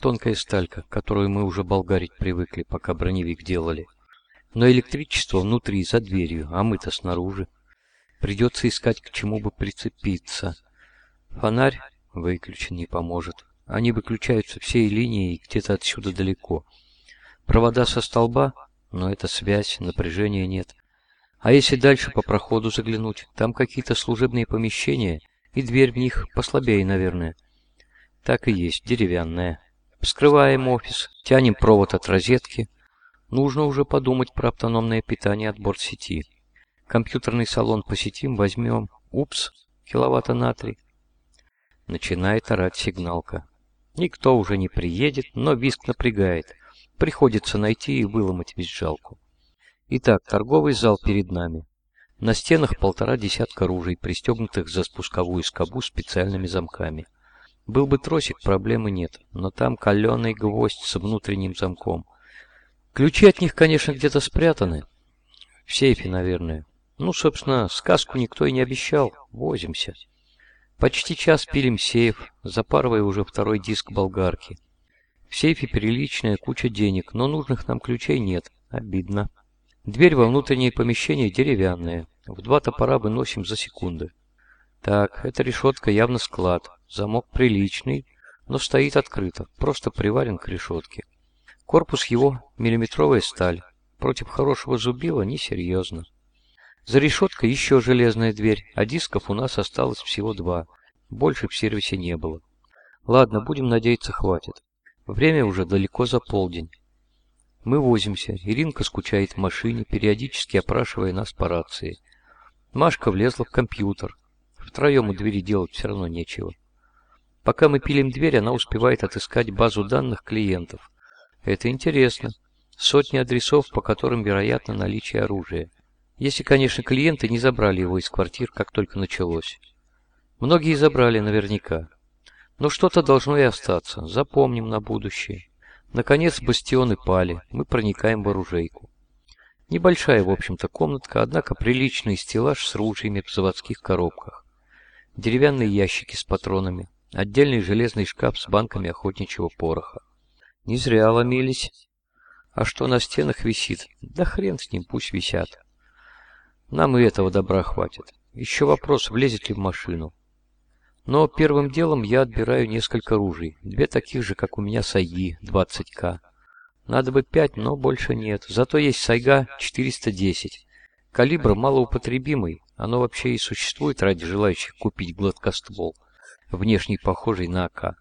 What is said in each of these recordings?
Тонкая сталька, которую мы уже болгарить привыкли, пока броневик делали. Но электричество внутри, за дверью, а мы-то снаружи. Придется искать, к чему бы прицепиться. Фонарь выключен, не поможет. Они выключаются всей линией где-то отсюда далеко. Провода со столба, но это связь, напряжения нет. А если дальше по проходу заглянуть, там какие-то служебные помещения, и дверь в них послабее, наверное. Так и есть, деревянная. Вскрываем офис, тянем провод от розетки. Нужно уже подумать про автономное питание от борт-сети. Компьютерный салон посетим, возьмем. Упс, киловатта натрий. Начинает орать сигналка. Никто уже не приедет, но виск напрягает. Приходится найти и выломать визжалку. Итак, торговый зал перед нами. На стенах полтора десятка ружей, пристегнутых за спусковую скобу специальными замками. Был бы тросик, проблемы нет, но там каленый гвоздь с внутренним замком. Ключи от них, конечно, где-то спрятаны. В сейфе, наверное. Ну, собственно, сказку никто и не обещал. Возимся. Почти час пилим сейф, запарывая уже второй диск болгарки. В сейфе приличная куча денег, но нужных нам ключей нет. Обидно. Дверь во внутреннее помещение деревянная. В два топора выносим за секунды. Так, эта решетка явно склад. Замок приличный, но стоит открыто, просто приварен к решетке. Корпус его миллиметровая сталь. Против хорошего зубила несерьезно. За решеткой еще железная дверь, а дисков у нас осталось всего два. Больше в сервисе не было. Ладно, будем надеяться, хватит. Время уже далеко за полдень. Мы возимся. Иринка скучает в машине, периодически опрашивая нас по рации. Машка влезла в компьютер. Втроем у двери делать все равно нечего. Пока мы пилим дверь, она успевает отыскать базу данных клиентов. Это интересно. Сотни адресов, по которым вероятно наличие оружия. Если, конечно, клиенты не забрали его из квартир, как только началось. Многие забрали наверняка. Но что-то должно и остаться. Запомним на будущее. Наконец бастионы пали. Мы проникаем в оружейку. Небольшая, в общем-то, комнатка, однако приличный стеллаж с ружьями в заводских коробках. Деревянные ящики с патронами. Отдельный железный шкаф с банками охотничьего пороха. Не зря ломились. А что на стенах висит? Да хрен с ним, пусть висят. Нам и этого добра хватит. Еще вопрос, влезет ли в машину. Но первым делом я отбираю несколько ружей. Две таких же, как у меня Сайги 20К. Надо бы пять, но больше нет. Зато есть Сайга 410. Калибр малоупотребимый. Оно вообще и существует ради желающих купить гладкоствол внешне похожий на АК.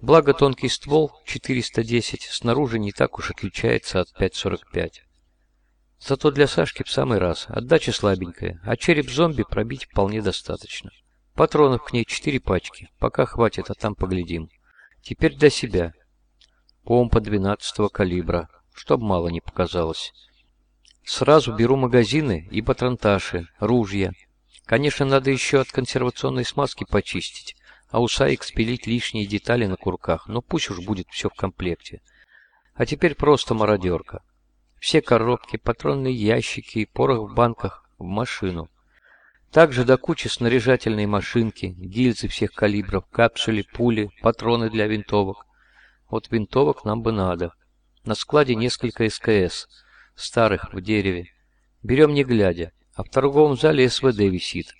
Благо тонкий ствол 410 снаружи не так уж отличается от 5.45. Зато для Сашки в самый раз. Отдача слабенькая, а череп зомби пробить вполне достаточно. Патронов к ней 4 пачки. Пока хватит, а там поглядим. Теперь для себя. Помпа 12 калибра, чтоб мало не показалось. Сразу беру магазины и патронташи, ружья. Конечно, надо еще от консервационной смазки почистить а у Саик спилить лишние детали на курках, но пусть уж будет все в комплекте. А теперь просто мародерка. Все коробки, патронные ящики и порох в банках в машину. Также до кучи снаряжательные машинки, гильзы всех калибров, капсули, пули, патроны для винтовок. Вот винтовок нам бы надо. На складе несколько СКС, старых в дереве. Берем не глядя, а в торговом зале СВД висит.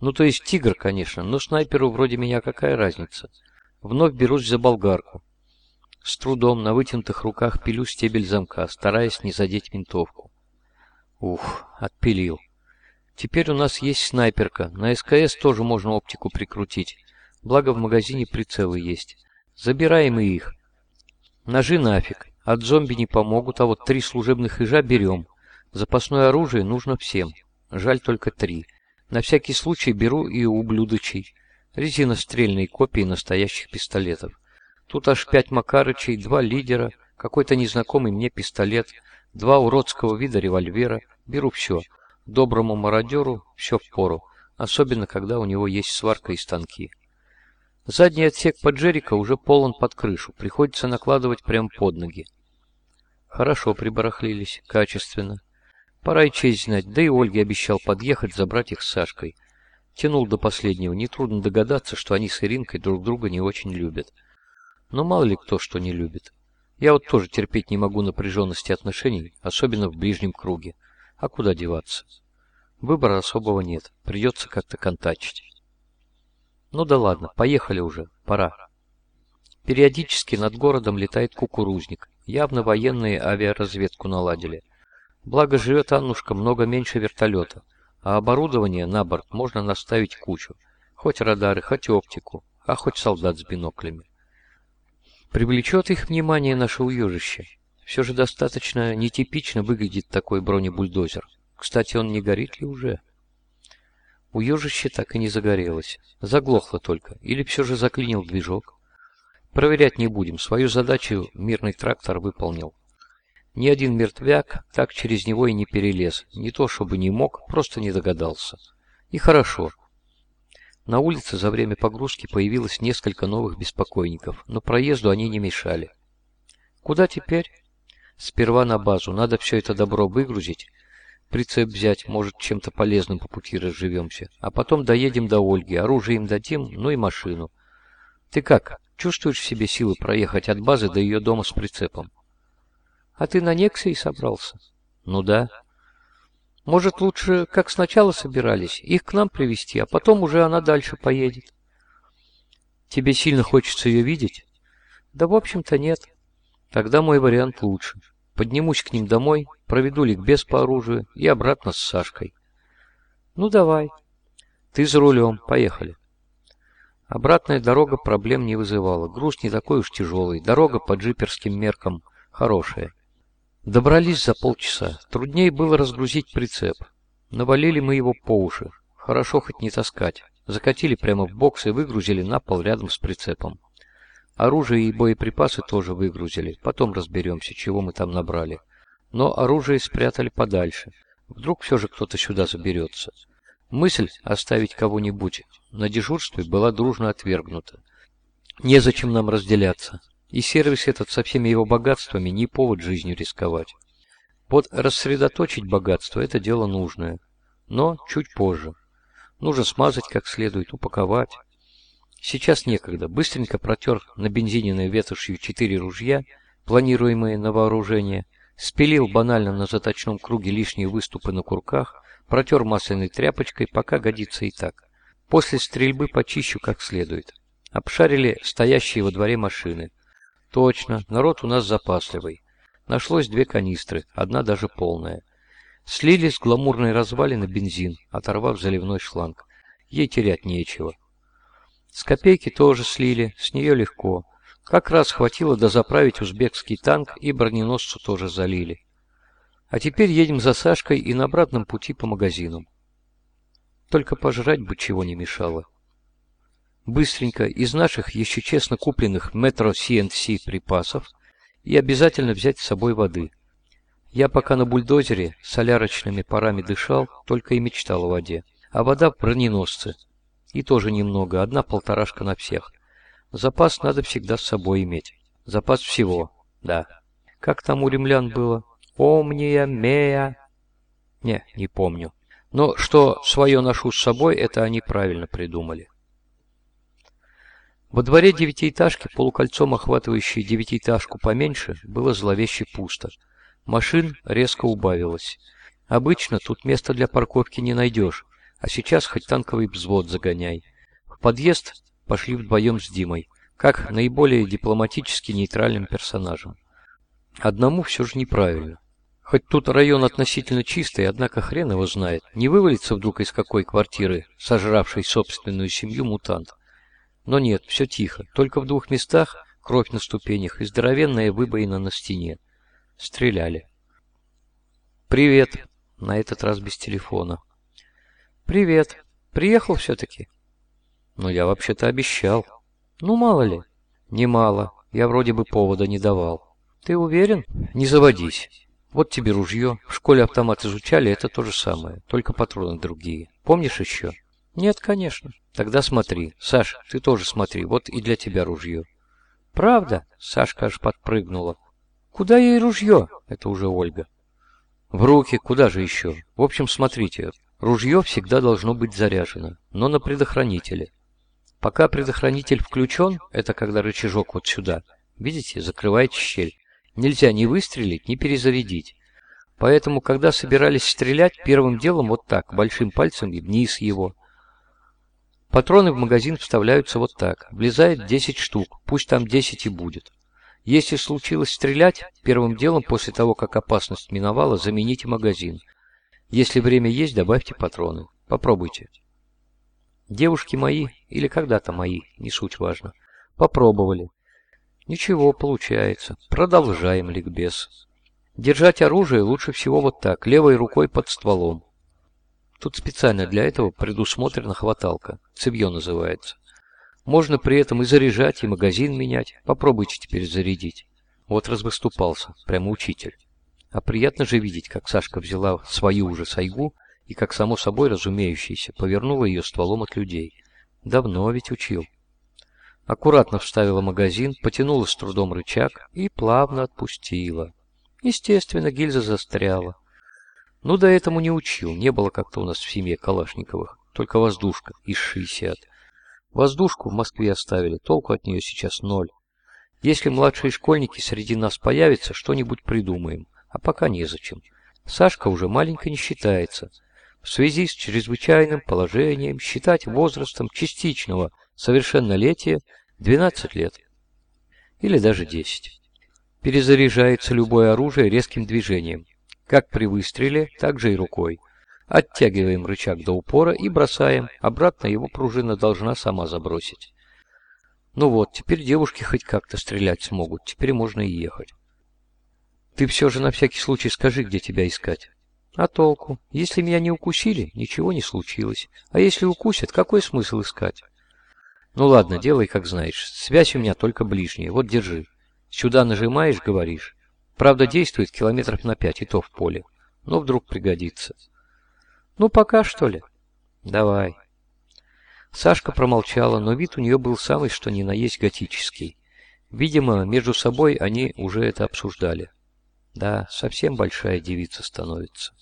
Ну, то есть тигр, конечно, но снайперу вроде меня какая разница? Вновь берусь за болгарку. С трудом на вытянутых руках пилю стебель замка, стараясь не задеть винтовку. Ух, отпилил. Теперь у нас есть снайперка. На СКС тоже можно оптику прикрутить. Благо в магазине прицелы есть. Забираем и их. Ножи нафиг. От зомби не помогут, а вот три служебных ижа берем. Запасное оружие нужно всем. Жаль только три. На всякий случай беру и ублюдочей. Резинострельные копии настоящих пистолетов. Тут аж пять Макарычей, два лидера, какой-то незнакомый мне пистолет, два уродского вида револьвера. Беру все. Доброму мародеру все в пору, особенно когда у него есть сварка и станки. Задний отсек поджерика уже полон под крышу, приходится накладывать прямо под ноги. Хорошо прибарахлились, качественно. Пора и честь знать, да и Ольге обещал подъехать, забрать их с Сашкой. Тянул до последнего, нетрудно догадаться, что они с Иринкой друг друга не очень любят. Но мало ли кто что не любит. Я вот тоже терпеть не могу напряженности отношений, особенно в ближнем круге. А куда деваться? Выбора особого нет, придется как-то контачить. Ну да ладно, поехали уже, пора. Периодически над городом летает кукурузник. Явно военные авиаразведку наладили. Благо живет Аннушка много меньше вертолета, а оборудование на борт можно наставить кучу. Хоть радары, хоть оптику, а хоть солдат с биноклями. Привлечет их внимание наше уежище. Все же достаточно нетипично выглядит такой бронебульдозер. Кстати, он не горит ли уже? Уежище так и не загорелось. Заглохло только. Или все же заклинил движок. Проверять не будем. Свою задачу мирный трактор выполнил. Ни один мертвяк так через него и не перелез. Не то чтобы не мог, просто не догадался. И хорошо. На улице за время погрузки появилось несколько новых беспокойников, но проезду они не мешали. Куда теперь? Сперва на базу. Надо все это добро выгрузить. Прицеп взять, может, чем-то полезным по пути разживемся. А потом доедем до Ольги, оружие им дадим, ну и машину. Ты как, чувствуешь в себе силы проехать от базы до ее дома с прицепом? А ты на Нексии собрался? Ну да. Может, лучше, как сначала собирались, их к нам привезти, а потом уже она дальше поедет. Тебе сильно хочется ее видеть? Да, в общем-то, нет. Тогда мой вариант лучше. Поднимусь к ним домой, проведу ликбез по оружию и обратно с Сашкой. Ну, давай. Ты за рулем, поехали. Обратная дорога проблем не вызывала. Груз не такой уж тяжелый, дорога по джиперским меркам хорошая. Добрались за полчаса. Труднее было разгрузить прицеп. Навалили мы его по уши. Хорошо хоть не таскать. Закатили прямо в бокс и выгрузили на пол рядом с прицепом. Оружие и боеприпасы тоже выгрузили. Потом разберемся, чего мы там набрали. Но оружие спрятали подальше. Вдруг все же кто-то сюда заберется. Мысль оставить кого-нибудь на дежурстве была дружно отвергнута. Незачем нам разделяться. И сервис этот со всеми его богатствами не повод жизнью рисковать. Вот рассредоточить богатство – это дело нужное. Но чуть позже. Нужно смазать как следует, упаковать. Сейчас некогда. Быстренько протер на бензининой ветошью четыре ружья, планируемые на вооружение, спилил банально на заточном круге лишние выступы на курках, протер масляной тряпочкой, пока годится и так. После стрельбы почищу как следует. Обшарили стоящие во дворе машины. Точно, народ у нас запасливый. Нашлось две канистры, одна даже полная. Слили с гламурной развалины бензин, оторвав заливной шланг. Ей терять нечего. С копейки тоже слили, с нее легко. Как раз хватило дозаправить узбекский танк и броненосцу тоже залили. А теперь едем за Сашкой и на обратном пути по магазинам. Только пожрать бы чего не мешало. Быстренько из наших еще честно купленных метро CNC припасов и обязательно взять с собой воды. Я пока на бульдозере солярочными парами дышал, только и мечтал о воде. А вода в броненосце. И тоже немного, одна полторашка на всех. Запас надо всегда с собой иметь. Запас всего, да. Как там у римлян было? Помния, мея... Не, не помню. Но что свое ношу с собой, это они правильно придумали. Во дворе девятиэтажки, полукольцом охватывающей девятиэтажку поменьше, было зловеще пусто. Машин резко убавилось. Обычно тут места для парковки не найдешь, а сейчас хоть танковый взвод загоняй. В подъезд пошли вдвоем с Димой, как наиболее дипломатически нейтральным персонажем. Одному все же неправильно. Хоть тут район относительно чистый, однако хрен его знает, не вывалится вдруг из какой квартиры, сожравшей собственную семью мутант. Но нет, все тихо. Только в двух местах кровь на ступенях и здоровенная выбоина на стене. Стреляли. «Привет!» На этот раз без телефона. «Привет! Приехал все-таки?» «Ну, я вообще-то обещал». «Ну, мало ли». «Немало. Я вроде бы повода не давал». «Ты уверен?» «Не заводись. Вот тебе ружье. В школе автомат изучали, это то же самое, только патроны другие. Помнишь еще?» Нет, конечно. Тогда смотри. Саш, ты тоже смотри. Вот и для тебя ружье. Правда? Сашка аж подпрыгнула. Куда ей ружье? Это уже Ольга. В руки, куда же еще? В общем, смотрите. Ружье всегда должно быть заряжено, но на предохранителе. Пока предохранитель включен, это когда рычажок вот сюда, видите, закрываете щель. Нельзя ни выстрелить, ни перезарядить. Поэтому, когда собирались стрелять, первым делом вот так, большим пальцем и вниз его. Патроны в магазин вставляются вот так. Влезает 10 штук, пусть там 10 и будет. Если случилось стрелять, первым делом после того, как опасность миновала, замените магазин. Если время есть, добавьте патроны. Попробуйте. Девушки мои, или когда-то мои, не суть важно, попробовали. Ничего, получается. Продолжаем ликбез. Держать оружие лучше всего вот так, левой рукой под стволом. Тут специально для этого предусмотрена хваталка, цевье называется. Можно при этом и заряжать, и магазин менять. Попробуйте теперь зарядить. Вот развыступался, прямо учитель. А приятно же видеть, как Сашка взяла свою уже сайгу и, как само собой разумеющееся, повернула ее стволом от людей. Давно ведь учил. Аккуратно вставила магазин, потянула с трудом рычаг и плавно отпустила. Естественно, гильза застряла. Ну, до этому не учил, не было как-то у нас в семье Калашниковых, только воздушка из 60. Воздушку в Москве оставили, толку от нее сейчас ноль. Если младшие школьники среди нас появятся, что-нибудь придумаем, а пока незачем. Сашка уже маленько не считается. В связи с чрезвычайным положением считать возрастом частичного совершеннолетия 12 лет. Или даже 10. Перезаряжается любое оружие резким движением. Как при выстреле, так же и рукой. Оттягиваем рычаг до упора и бросаем. Обратно его пружина должна сама забросить. Ну вот, теперь девушки хоть как-то стрелять смогут. Теперь можно и ехать. Ты все же на всякий случай скажи, где тебя искать. А толку? Если меня не укусили, ничего не случилось. А если укусят, какой смысл искать? Ну ладно, делай как знаешь. Связь у меня только ближняя. Вот держи. Сюда нажимаешь, говоришь. Правда, действует километров на пять, и то в поле. Но вдруг пригодится. Ну, пока, что ли? Давай. Сашка промолчала, но вид у нее был самый, что ни на есть готический. Видимо, между собой они уже это обсуждали. Да, совсем большая девица становится.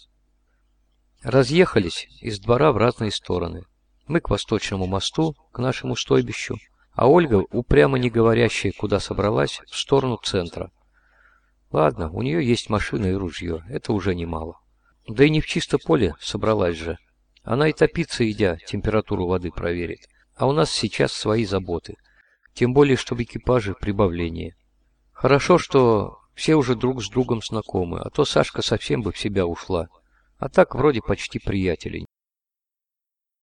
Разъехались из двора в разные стороны. Мы к восточному мосту, к нашему стойбищу, а Ольга, упрямо не говорящая, куда собралась, в сторону центра. Ладно, у нее есть машина и ружье, это уже немало. Да и не в чисто поле собралась же. Она и топиться идя, температуру воды проверит. А у нас сейчас свои заботы. Тем более, что в экипаже прибавление. Хорошо, что все уже друг с другом знакомы, а то Сашка совсем бы в себя ушла. А так вроде почти приятели.